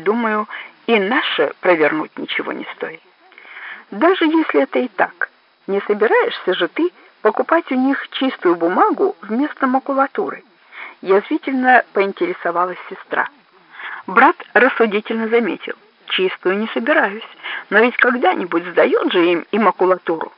думаю, и наше провернуть ничего не стоит. Даже если это и так, не собираешься же ты покупать у них чистую бумагу вместо макулатуры? Язвительно поинтересовалась сестра. Брат рассудительно заметил: чистую не собираюсь, но ведь когда-нибудь сдают же им и макулатуру.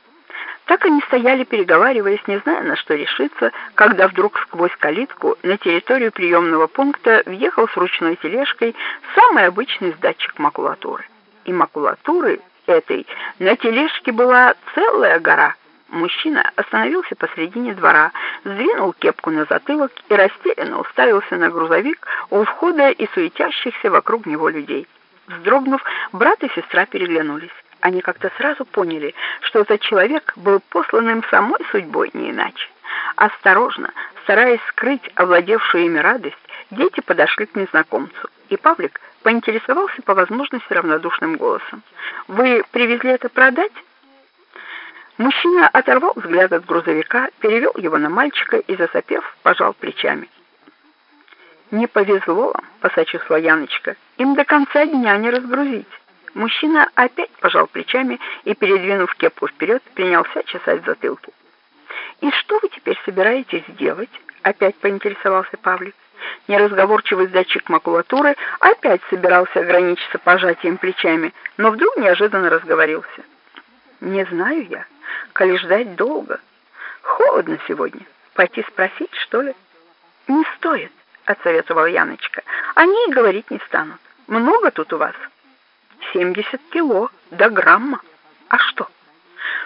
Так они стояли, переговариваясь, не зная, на что решиться, когда вдруг сквозь калитку на территорию приемного пункта въехал с ручной тележкой самый обычный сдатчик макулатуры. И макулатуры этой на тележке была целая гора. Мужчина остановился посредине двора, сдвинул кепку на затылок и растерянно уставился на грузовик у входа и суетящихся вокруг него людей. Вздрогнув, брат и сестра переглянулись они как-то сразу поняли, что этот человек был послан им самой судьбой, не иначе. Осторожно, стараясь скрыть овладевшую ими радость, дети подошли к незнакомцу, и Павлик поинтересовался по возможности равнодушным голосом. «Вы привезли это продать?» Мужчина оторвал взгляд от грузовика, перевел его на мальчика и, засопев, пожал плечами. «Не повезло вам», — посочувствовала Яночка, — «им до конца дня не разгрузить». Мужчина опять пожал плечами и, передвинув кепку вперед, принялся чесать затылки. «И что вы теперь собираетесь делать?» — опять поинтересовался Павлик. Неразговорчивый сдатчик макулатуры опять собирался ограничиться пожатием плечами, но вдруг неожиданно разговорился. «Не знаю я, коли ждать долго. Холодно сегодня. Пойти спросить, что ли?» «Не стоит», — отсоветовала Яночка. «Они и говорить не станут. Много тут у вас?» Семьдесят кило до грамма. А что?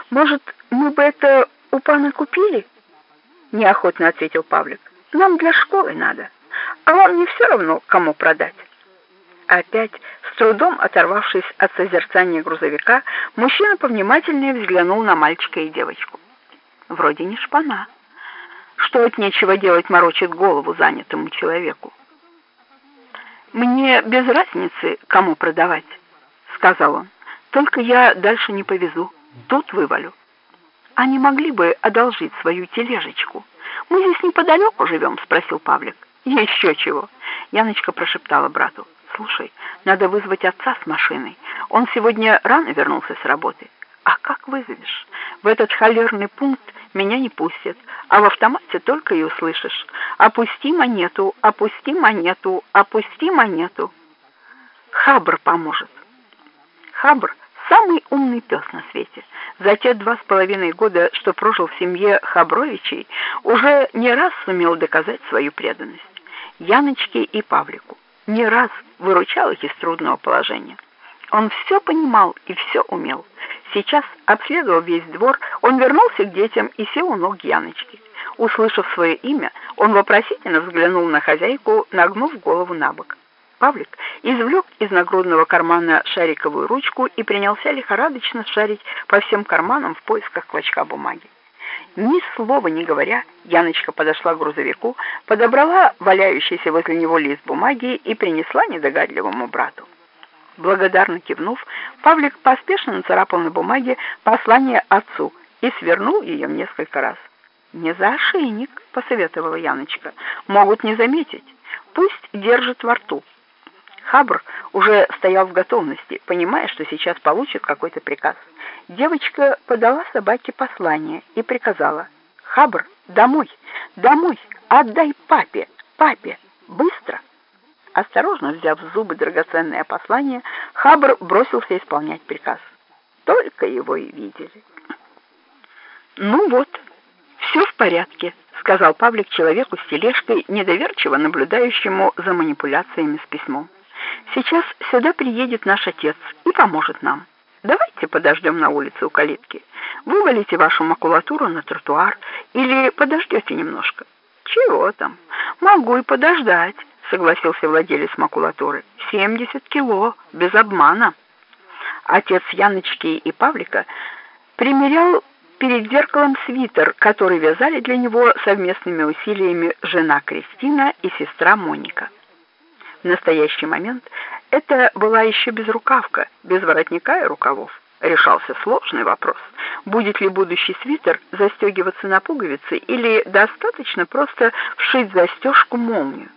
Может, мы бы это у пана купили? Неохотно ответил Павлик. Нам для школы надо. А вам не все равно, кому продать. Опять, с трудом оторвавшись от созерцания грузовика, мужчина повнимательнее взглянул на мальчика и девочку. Вроде не шпана. Что от нечего делать морочит голову занятому человеку. Мне без разницы, кому продавать сказал он. Только я дальше не повезу, тут вывалю. А не могли бы одолжить свою тележечку? Мы здесь неподалеку живем, спросил Павлик. Еще чего? Яночка прошептала брату. Слушай, надо вызвать отца с машиной. Он сегодня рано вернулся с работы. А как вызовешь? В этот холерный пункт меня не пустят, а в автомате только и услышишь: "Опусти монету, опусти монету, опусти монету". Хабр поможет. Хабр — самый умный пес на свете. За те два с половиной года, что прожил в семье Хабровичей, уже не раз сумел доказать свою преданность. Яночке и Павлику не раз выручал их из трудного положения. Он все понимал и все умел. Сейчас, обследовав весь двор, он вернулся к детям и сел у ног Яночки. Услышав свое имя, он вопросительно взглянул на хозяйку, нагнув голову на бок. Павлик извлек из нагрудного кармана шариковую ручку и принялся лихорадочно шарить по всем карманам в поисках клочка бумаги. Ни слова не говоря, Яночка подошла к грузовику, подобрала валяющийся возле него лист бумаги и принесла недогадливому брату. Благодарно кивнув, Павлик поспешно нацарапал на бумаге послание отцу и свернул ее несколько раз. «Не за ошейник», — посоветовала Яночка, — «могут не заметить. Пусть держит во рту». Хабр уже стоял в готовности, понимая, что сейчас получит какой-то приказ. Девочка подала собаке послание и приказала: "Хабр, домой, домой, отдай папе, папе, быстро!" Осторожно взяв в зубы драгоценное послание, Хабр бросился исполнять приказ. Только его и видели. Ну вот, все в порядке, сказал Павлик человеку с тележкой, недоверчиво наблюдающему за манипуляциями с письмом. Сейчас сюда приедет наш отец и поможет нам. Давайте подождем на улице у калитки. Вывалите вашу макулатуру на тротуар или подождете немножко. Чего там? Могу и подождать, согласился владелец макулатуры. Семьдесят кило, без обмана. Отец Яночки и Павлика примерял перед зеркалом свитер, который вязали для него совместными усилиями жена Кристина и сестра Моника. В настоящий момент это была еще безрукавка, без воротника и рукавов. Решался сложный вопрос. Будет ли будущий свитер застегиваться на пуговицы или достаточно просто вшить застежку молнию?